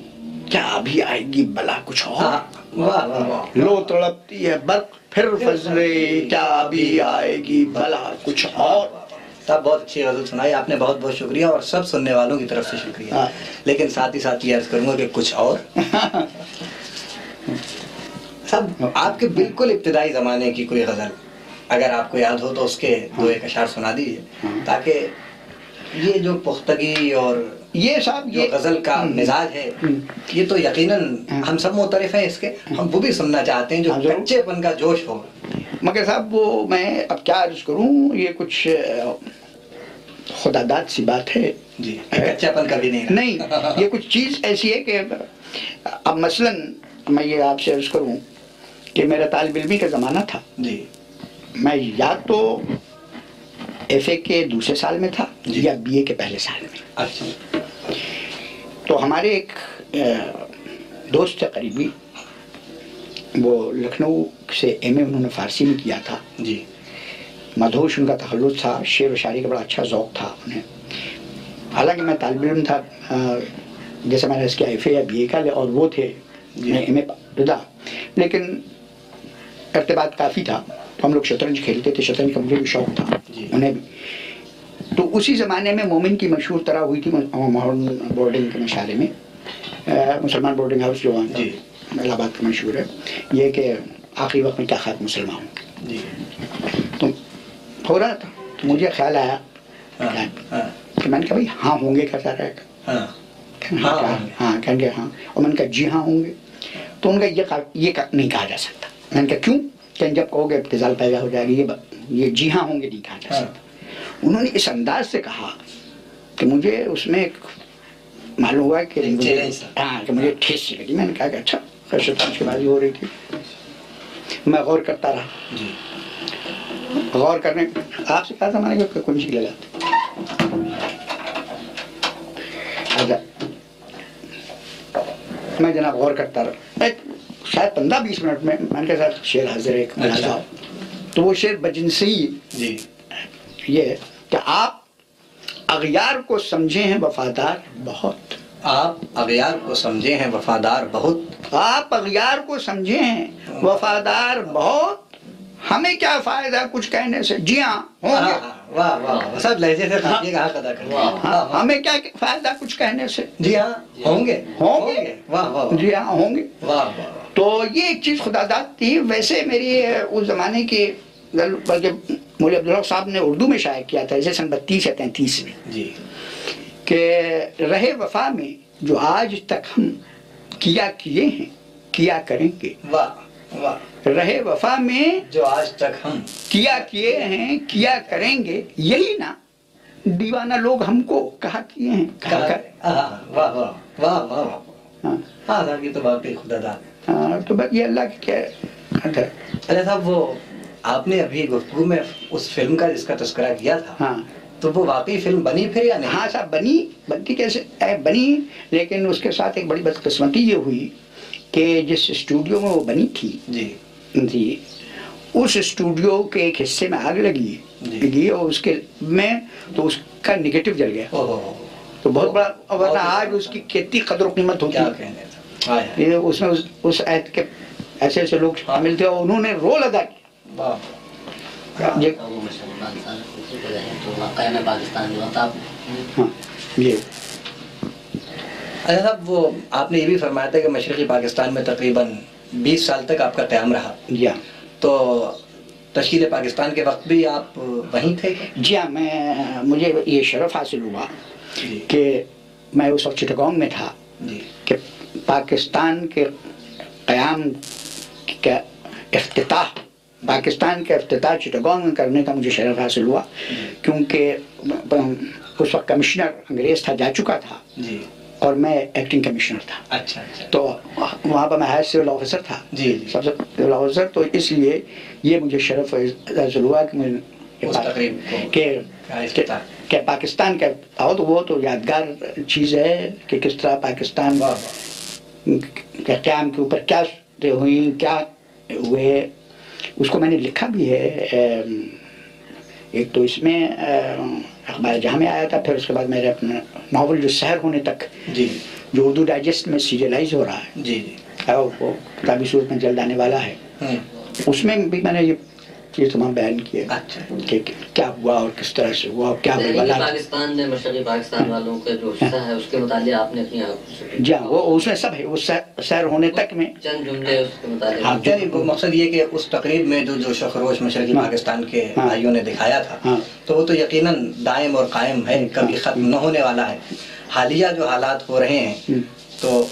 کیا ابھی آئے گی بلا کچھ اور؟ واہ لو تڑپتی ہے برق پھر فضلی۔ کیا ابھی آئے گی بلا کچھ اور؟ صاحب بہت اچھی غزل سنائی آپ نے بہت بہت شکریہ اور سب سننے والوں کی طرف سے شکریہ۔ ہاں۔ لیکن ساتھ ہی ساتھ یہ عرض کروں گا کہ کچھ اور۔ سب آپ کے بالکل ابتدائی زمانے کی کوئی غزل اگر آپ کو یاد ہو تو اس کے دو ایک اشعار سنا دیجیے تاکہ یہ جو پختگی اور یہ صاحب جو یہ غزل کا مزاج ہے یہ تو یقیناً ہم سب معترف ہیں اس کے۔ ہم وہ بھی سننا چاہتے ہیں جو۔ کچے پن کا جوش ہو۔ مگر صاحب وہ میں اب کیا عرض کروں یہ کچھ خدا داد سی بات ہے۔ جی پن کبھی نہیں۔ رہا۔ نہیں یہ کچھ چیز ایسی ہے کہ اب مثلا میں یہ آپ سے عرض کروں کہ میرا طالب علمی کا زمانہ تھا۔ جی۔ میں یا تو ایف اے کے دوسرے سال میں تھا جی۔ یا بی اے کے پہلے سال میں۔ اچھا۔ تو ہمارے ایک دوست قریبی وہ لکھنؤ سے ایم اے انہوں نے فارسی میں کیا تھا۔ جی۔ مدھوش ان کا تخلص تھا شعر و شاعری کا بڑا اچھا ذوق تھا انہیں۔ حالانکہ میں طالب علم تھا جیسے میں نے اس کے ایف اے یا بی اے کا اور وہ تھے۔ جی۔ M A Rida. لیکن ارتباط کافی تھا تو ہم لوگ شطرنج کھیلتے تھے شطرنج کا مجھے بھی شوق تھا۔ جی۔ انہیں بھی تو اسی زمانے میں مومن کی مشہور طرح ہوئی تھی بورڈنگ کے مشاعرے میں۔ مسلمان بورڈنگ ہاؤس جو جی۔ الہ آباد کا مشہور ہے یہ کہ آخری وقت میں کیا خاک مسلمان ہوں۔ جی۔ تو ہو رہا تھا تو مجھے خیال آیا ہاں ہاں۔ کہ میں نے کہا بھائی ہاں ہوں گے کیسا رہے گا ہاں۔ کہنے ہاں۔ گے۔ ہاں کہیں گے ہاں۔ اور میں نے کہا جی ہاں ہوں گے۔ تو ان کا یہ یہ نہیں کہا جا سکتا۔ میں نے کہا کیوں؟ کہ جب کہو گے ابتزال پیدا ہو جائے گی یہ یہ جی ہاں ہوں گے نہیں کہا جا۔ سکتا۔ انہوں نے اس انداز سے کہا کہ مجھے اس میں معلوم ہوا کہ۔ ہاں کہ مجھے ٹھیس سی لگی۔ میں نے کہا کہ اچھا خیر شطرنج کی بازی ہو رہی تھی۔ میں غور کرتا رہا۔ جی۔ غور کرنے آپ سے کہا تھا میں نے کہ کنجی لگا۔ اچھا۔ میں جناب غور کرتا رہا۔ ایک شاید پندرہ بیس منٹ میں میں نے کہا صاحب شعر حاضر ایک ہو۔ تو وہ شعر بجنسی جی۔ یہ کہ آپ اغیار کو سمجھے ہیں وفادار بہت۔ آپ اغیار کو سمجھے ہیں وفادار بہت۔ آپ اغیار کو سمجھے ہیں وفادار بہت۔ ہمیں کیا فائدہ کچھ کہنے سے؟ جی ہاں ہوں گے واہ واہ سب لہجے سے ہاں، ہمیں کیا فائدہ کچھ کہنے سے؟ جی ہاں ہوں گے۔ ہوں گے؟ جی ہاں ہوں گے۔ تو یہ ایک چیز خدا داد تھی۔ ویسے میری اس زمانے کی بلکہ مولوی عبدالحق صاحب نے اردو میں شائع کیا تھا جیسے سن بتیس یا تینتیس میں۔ جی۔ کہ رہے وفا میں جو آج تک ہم کیا کیے ہیں کیا کریں گے۔ واہ واہ۔ رہے وفا میں جو آج تک ہم کیا کیے ہیں کیا کریں گے یہی نا دیوانہ لوگ ہم کو کہا کیے ہیں۔ کہا کر۔ واہ واہ واہ واہ ہاں۔ ہاں صاحب یہ تو واقعی خدا داد ہاں، تو یہ اللہ کی کیا ہے ارے صاحب وہ آپ نے ابھی گفتگو میں اس فلم کا جس کا تذکرہ کیا تھا ہاں۔ تو وہ واقعی فلم بنی پھر یا نہیں؟ ہاں صاحب بنی بنتی کیسے؟ بنی لیکن اس کے ساتھ ایک بڑی بدقسمتی یہ ہوئی کہ جس اسٹوڈیو میں وہ بنی تھی جی۔ جی اس اسٹوڈیو کے ایک حصے میں آگ لگی جی۔ لگی اور اس کے میں تو اس کا نگیٹو جل گیا۔ تو بہت بڑا ورنہ آج اس کی کتنی قدر و قیمت ہوتی ہے۔ اس میں اس- عہد کے ایسے ایسے لوگ شامل تھے اور انہوں نے رول ادا کیا۔ یہ۔ اچھا صاحب وہ آپ نے یہ بھی فرمایا تھا کہ مشرقی پاکستان میں تقریباً بیس سال تک آپ کا قیام رہا۔ جی ہاں۔ تو تشکیل پاکستان کے وقت بھی آپ وہیں تھے؟ جی ہاں میں مجھے یہ شرف حاصل ہوا جی۔ کہ میں اس وقت چٹگانگ میں تھا جی۔ کہ پاکستان کے قیام کا افتتاح پاکستان کا افتتاح چٹگانگ میں کرنے کا مجھے شرف حاصل ہوا کیونکہ اس وقت کمشنر انگریز تھا جا چکا تھا جی۔ اور میں ایکٹنگ کمشنر تھا۔ اچھا اچھا۔ تو وہاں پر میں ہائر سول آفیسر تھا۔ جی جی۔ سب سے سول آفیسر تو اس لیے یہ مجھے شرف حاصل ہوا کہ میں پاکستان کا آؤ تو وہ تو یادگار چیز ہے کہ کس طرح پاکستان کے قیام کے اوپر کیا ہوئیں کیا ہوئے اس کو میں نے لکھا بھی ہے ایک تو اس میں اخبار جہاں میں آیا تھا پھر اس کے بعد میرے اپنا ناول جو سحر ہونے تک جی۔ جو اردو ڈائجسٹ میں سیریلائز ہو رہا ہے۔ جی جی۔ وہ کتابی صورت میں جلد آنے والا ہے۔ ہوں اس میں بھی میں نے یہ یہ تمام بیان کیے اچھا کہ کیا ہوا اور کس طرح سے ہوا اور کیا بلا پاکستان نے مشرقی پاکستان والوں کا جو حصہ ہے اس کے متعلق آپ نے جی ہاں وہ اس میں سب ہے وہ سیر ہونے تک میں چند جملے اس کے متعلق ہاں، مقصد یہ کہ اس تقریب میں جو جو شخروش مشرقی ہاں۔ پاکستان کے ہاں۔ بھائیوں نے دکھایا تھا۔ تو وہ تو یقیناً دائم اور قائم ہے کبھی ختم نہ ہونے والا ہے حالیہ جو حالات ہو رہے ہیں۔ تو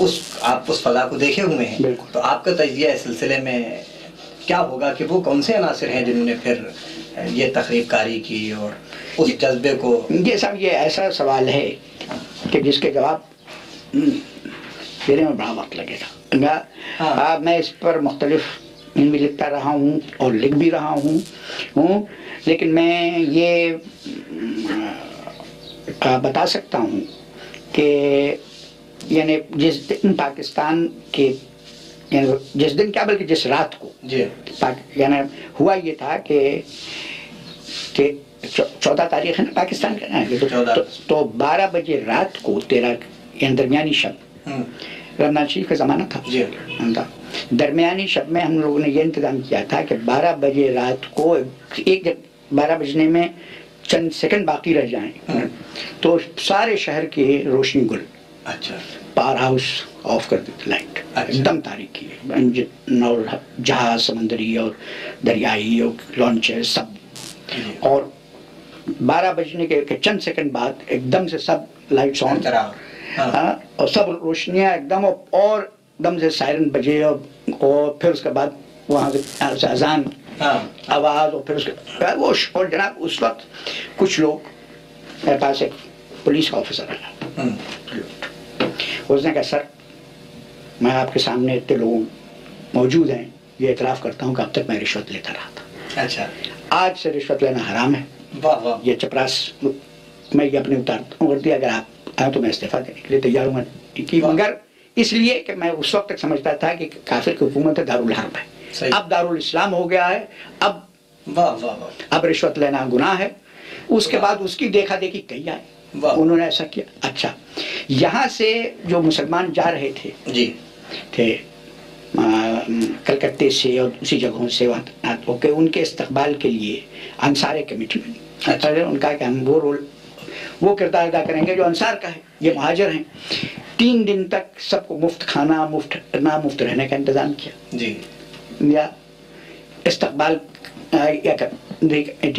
اس آپ اس فضا کو دیکھے ہوئے ہیں۔ تو آپ کا تجزیہ اس سلسلے میں کیا ہوگا کہ وہ کون سے عناصر ہیں جنہوں نے پھر یہ تقریب کاری کی اور اس جذبے کو یہ سب یہ ایسا سوال ہے کہ جس کے جواب دینے میں بڑا وقت لگے گا گا- ہاں۔ میں اس پر مختلف بھی لکھتا رہا ہوں اور لکھ بھی رہا ہوں ہوں لیکن میں یہ بتا سکتا ہوں کہ یعنی جس دن پاکستان کے یعنی جس دن کیا بلکہ جس رات کو جی۔ یعنی ہوا یہ تھا کہ کہ چو- چودہ تاریخ ہے نا پاکستان کا نا؟ یہ تو- بارہ بجے رات کو تیرہ یعنی درمیانی شب۔ رمضان شریف کا زمانہ تھا۔ جی۔ درمیانی شب میں ہم لوگوں نے یہ انتظام کیا تھا کہ بارہ بجے رات کو ایک بارہ بجنے میں چند سیکنڈ باقی رہ جائیں۔ تو سارے شہر کی روشنی گل۔ اچھا۔ پاور ہاؤس آف کر دیتے لائٹ۔ ایک دم تاریخی انجن اور جہاز سمندری اور دریائی اور لانچر سب۔ اور بارہ بجنے کے چند سیکنڈ بعد ایک دم سے سب لائٹس آن ہاں۔ ہاں، اور سب روشنیاں ایک دم اور دم سے سائرن بجے اور پھر اس کے بعد وہاں سے- اذان۔ ہاں۔ آواز اور پھر اس کے وہ اور جناب اس وقت کچھ لوگ میرے پاس ایک پولیس کا آفیسر آیا۔ اس نے کہا سر میں آپ کے سامنے اتنے لوگ موجود ہیں یہ اعتراف کرتا ہوں کہ اب تک میں رشوت لیتا رہا تھا۔ اچھا۔ آج سے رشوت لینا حرام ہے۔ واہ واہ۔ یہ چپراس میں یہ اپنے اتارتا ہوں دیا اگر آپ آئیں تو میں استعفیٰ دینے کے لیے تیار ہوں۔ واہ۔ مگر اس لیے کہ میں اس وقت تک سمجھتا تھا کہ کافر کی حکومت ہے دارالحرب صحیح۔ ہے اب دارالاسلام ہو گیا ہے۔ اب واہ واہ اب رشوت لینا گناہ ہے۔ اس کے بعد اس کی دیکھا دیکھی کہی آئے۔ انہوں نے ایسا کیا۔ اچھا یہاں سے جو مسلمان جا رہے تھے جی۔ تھے کلکتے سے اور اسی جگہوں سے ہو کے ان کے استقبال کے لیے انصار کمیٹی میں اچھا۔ ان کا کہ ہم وہ رول وہ کردار ادا کریں گے جو انصار کا ہے یہ مہاجر ہیں تین دن تک سب کو مفت کھانا مفت نہ مفت رہنے کا انتظام کیا جی یا استقبال یا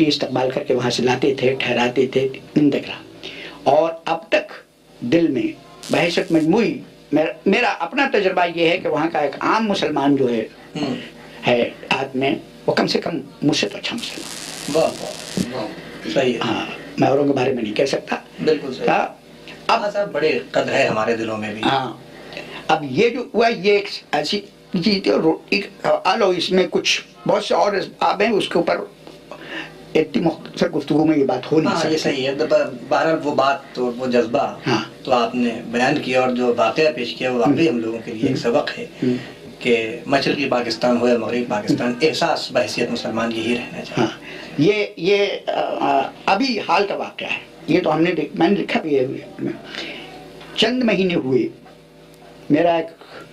استقبال کر کے وہاں سے لاتے تھے ٹھہراتے تھے انتظار رہا اور اب تک دل میں بحثت مجموعی میرا اپنا تجربہ یہ ہے کہ وہاں کا ایک عام مسلمان جو ہے ہے آدمی وہ کم سے کم مجھ سے تو اچھا مسلمان ہاں میں اوروں کے بارے میں نہیں کہہ سکتا۔ بالکل ہاں، اب صاحب بڑے قدر ہے ہمارے دلوں میں بھی۔ ہاں اب یہ جو ہوا یہ ایک ایسی چیز تھی اور اس میں کچھ بہت سے اور اسباب ہیں اس کے اوپر اتنی مختصر گفتگو میں یہ بات ہو نہیں ہاں یہ سکتی۔ صحیح ہے۔ بہرحال وہ بات تو وہ جذبہ ہاں۔ تو آپ نے بیان کیا اور جو واقعہ پیش کیا وہ واقعی ہم لوگوں کے لیے ایک سبق ہے۔ کہ مشرقی پاکستان ہو یا مغربی پاکستان احساس بحثیت مسلمان یہی رہنا ہاں۔ چاہیے یہ یہ آ، ابھی حال کا واقعہ ہے۔ یہ تو ہم نے میں نے لکھا بھی ہے۔ چند مہینے ہوئے میرا ایک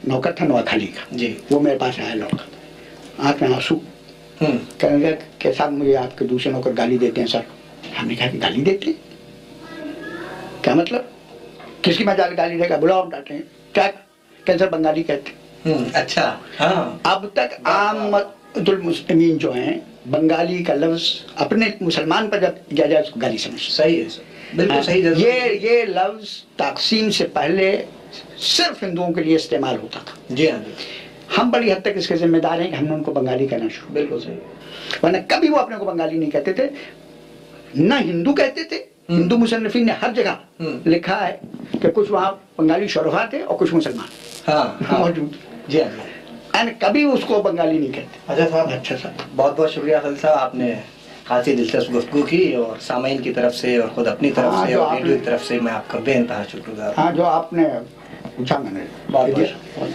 نوکر تھا نوکھالی کا۔ جی۔ وہ میرے پاس آیا لوگ آنکھ میں آنسو کہنے لگا کہ صاحب مجھے آپ کے دوسرے نوکر گالی دیتے ہیں سر۔ ہم نے کہا کہ گالی دیتے؟ ہیں؟ کیا مطلب؟ کس کی مجال گالی دے گا؟ بلاؤ ڈالتے ہیں۔ کیا کینسر بنگالی کہتے؟ ہیں اچھا ہاں۔ اب تک عام المسلمین جو ہیں بنگالی کا لفظ اپنے مسلمان پر جب کیا جائے اس کو گالی سمجھ۔ صحیح ہے بالکل صحیح یہ یہ لفظ تقسیم سے پہلے صرف ہندوؤں کے لیے استعمال ہوتا تھا۔ جی ہاں جی۔ ہم بڑی حد تک اس کے ذمہ دار ہیں کہ ہم نے ان کو بنگالی کہنا شروع بالکل صحیح۔ ورنہ کبھی وہ اپنے کو بنگالی نہیں کہتے تھے۔ نہ ہندو کہتے تھے ہندو مصنفین نے ہر جگہ۔ لکھا ہے کہ کچھ وہاں بنگالی شرفا تھے اور کچھ مسلمان۔ ہاں ہاں۔ موجود۔ جی ہاں جی۔ اینڈ کبھی اس کو بنگالی نہیں کہتے۔ اچھا صاحب اچھا صاحب۔ بہت بہت شکریہ خالد صاحب آپ نے خاصی دلچسپ گفتگو کی اور سامعین کی طرف سے اور خود اپنی طرف سے اور ریڈیو کی طرف سے میں آپ کا بے انتہا شکر گزار ہاں جو آپ نے پوچھا میں نے۔ بہت بہت